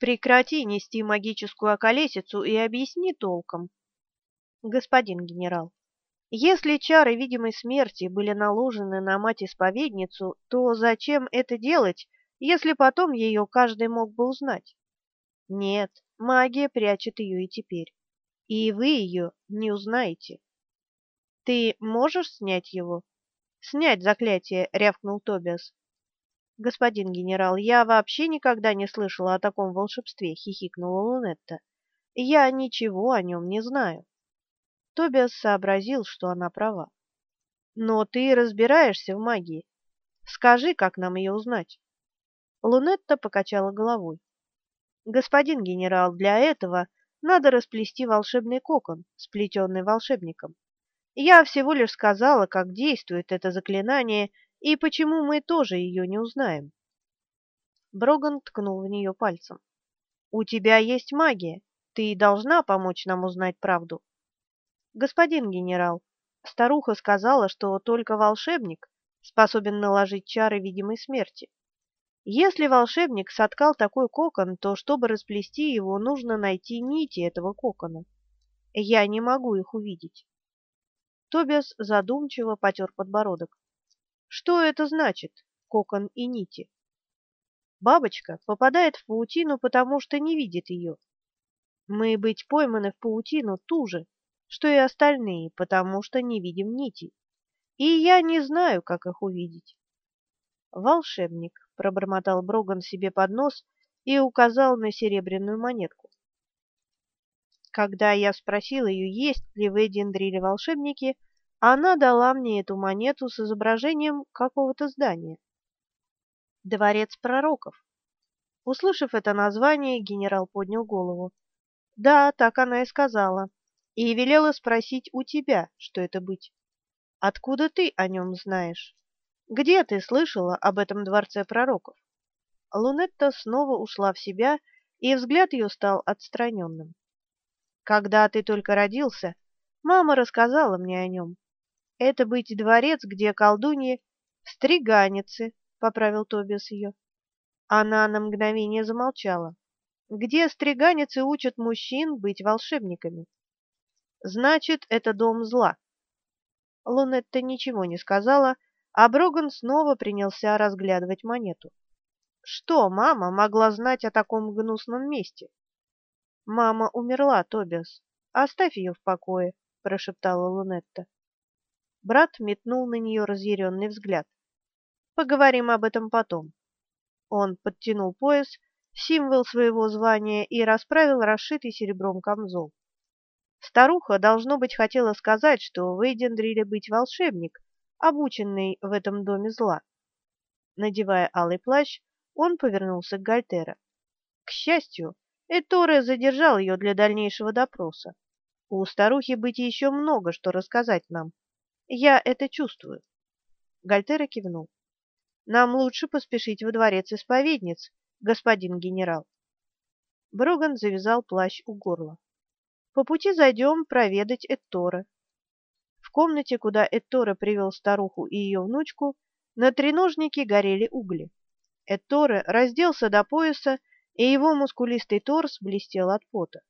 Прекрати нести магическую околесицу и объясни толком. Господин генерал, если чары видимой смерти были наложены на мать-исповедницу, то зачем это делать, если потом ее каждый мог бы узнать? Нет, магия прячет ее и теперь, и вы ее не узнаете. Ты можешь снять его? Снять заклятие, рявкнул Тобиас. «Господин генерал, я вообще никогда не слышала о таком волшебстве», — хихикнула Лунетта. «Я ничего о нем не знаю». Тобиас сообразил, что она права. «Но ты разбираешься в магии. Скажи, как нам ее узнать?» Лунетта покачала головой. «Господин генерал, для этого надо расплести волшебный кокон, сплетенный волшебником. Я всего лишь сказала, как действует это заклинание и почему мы тоже ее не узнаем? Броган ткнул в нее пальцем. У тебя есть магия. Ты должна помочь нам узнать правду. Господин генерал, старуха сказала, что только волшебник способен наложить чары видимой смерти. Если волшебник соткал такой кокон, то чтобы расплести его, нужно найти нити этого кокона. Я не могу их увидеть. Тобиас задумчиво потер подбородок. Что это значит, кокон и нити? Бабочка попадает в паутину, потому что не видит ее. Мы быть пойманы в паутину туже, что и остальные, потому что не видим нити. И я не знаю, как их увидеть. Волшебник, пробормотал Броган себе под нос и указал на серебряную монетку. Когда я спросил ее, есть ли в Эдиндриле волшебники, она дала мне эту монету с изображением какого-то здания. Дворец пророков. Услышав это название, генерал поднял голову. Да, так она и сказала. И велела спросить у тебя, что это быть. Откуда ты о нем знаешь? Где ты слышала об этом дворце пророков? Лунетта снова ушла в себя, и взгляд ее стал отстраненным. Когда ты только родился, мама рассказала мне о нем. Это быть дворец, где колдуньи стриганицы, поправил Тобиас ее. Она на мгновение замолчала. Где стриганицы учат мужчин быть волшебниками? Значит, это дом зла. Лунетта ничего не сказала, а Броган снова принялся разглядывать монету. Что мама могла знать о таком гнусном месте? Мама умерла, Тобиас. Оставь ее в покое, прошептала Лунетта. Брат метнул на нее разъяренный взгляд. Поговорим об этом потом. Он подтянул пояс, символ своего звания, и расправил расшитый серебром камзол. Старуха, должно быть, хотела сказать, что в Эйдендриле быть волшебник, обученный в этом доме зла. Надевая алый плащ, он повернулся к Гальтера. К счастью, Эторе задержал ее для дальнейшего допроса. У старухи быть еще много что рассказать нам. Я это чувствую. Гальтера кивнул. Нам лучше поспешить во дворец исповедниц, господин генерал. Броган завязал плащ у горла. По пути зайдем проведать Эттора. В комнате, куда Эттора привел старуху и ее внучку, на треножнике горели угли. Этторе разделся до пояса, и его мускулистый торс блестел от пота.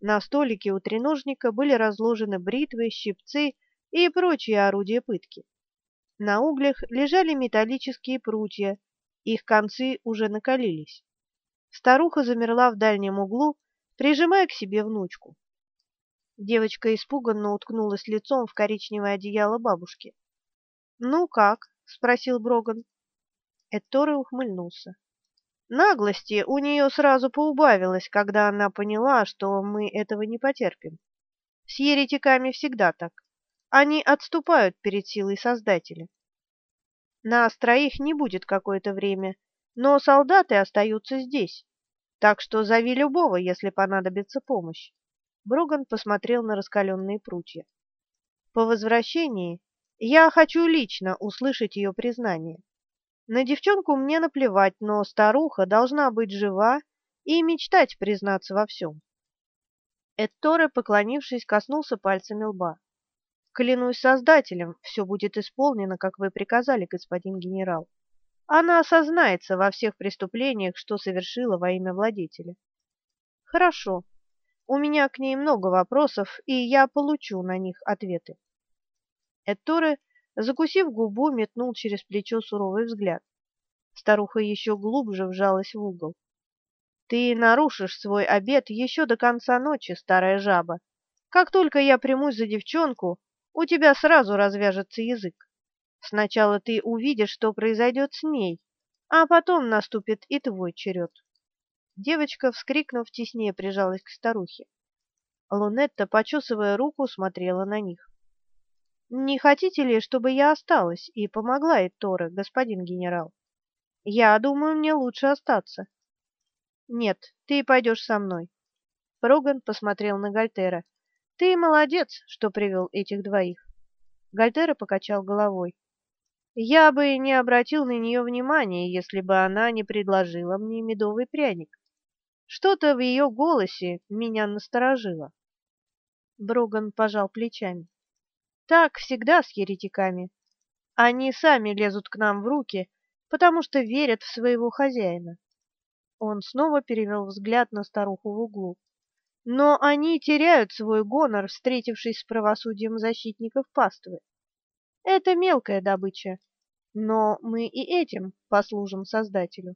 На столике у треножника были разложены бритвы, щипцы и прочие орудия пытки. На углях лежали металлические прутья, их концы уже накалились. Старуха замерла в дальнем углу, прижимая к себе внучку. Девочка испуганно уткнулась лицом в коричневое одеяло бабушки. "Ну как?" спросил Броган. Этторе ухмыльнулся. Наглости у нее сразу поубавилось, когда она поняла, что мы этого не потерпим. С еретиками всегда так. Они отступают перед силой Создателя. Нас троих не будет какое-то время, но солдаты остаются здесь. Так что зови любого, если понадобится помощь. Броган посмотрел на раскаленные прутья. По возвращении я хочу лично услышать ее признание. На девчонку мне наплевать, но старуха должна быть жива и мечтать признаться во всем. Этторе, поклонившись, коснулся пальцами лба. Клянусь Создателем, все будет исполнено, как вы приказали, господин генерал. она осознается во всех преступлениях, что совершила во имя владетеля. Хорошо. У меня к ней много вопросов, и я получу на них ответы. Этторе, закусив губу, метнул через плечо суровый взгляд. Старуха еще глубже вжалась в угол. Ты нарушишь свой обет еще до конца ночи, старая жаба. Как только я примусь за девчонку, у тебя сразу развяжется язык. Сначала ты увидишь, что произойдет с ней, а потом наступит и твой черед. Девочка, вскрикнув, теснее прижалась к старухе. Лунетта, почесывая руку, смотрела на них. «Не хотите ли, чтобы я осталась и помогла Этторе, господин генерал? Я думаю, мне лучше остаться». «Нет, ты пойдешь со мной». Проган посмотрел на Гальтера. «Ты молодец, что привел этих двоих». Гальтера покачал головой. «Я бы не обратил на нее внимания, если бы она не предложила мне медовый пряник. Что-то в ее голосе меня насторожило. Броган пожал плечами. Так всегда с еретиками. Они сами лезут к нам в руки, потому что верят в своего хозяина. Он снова перевел взгляд на старуху в углу. Но они теряют свой гонор, встретившись с правосудием защитников паствы. Это мелкая добыча, но мы и этим послужим Создателю.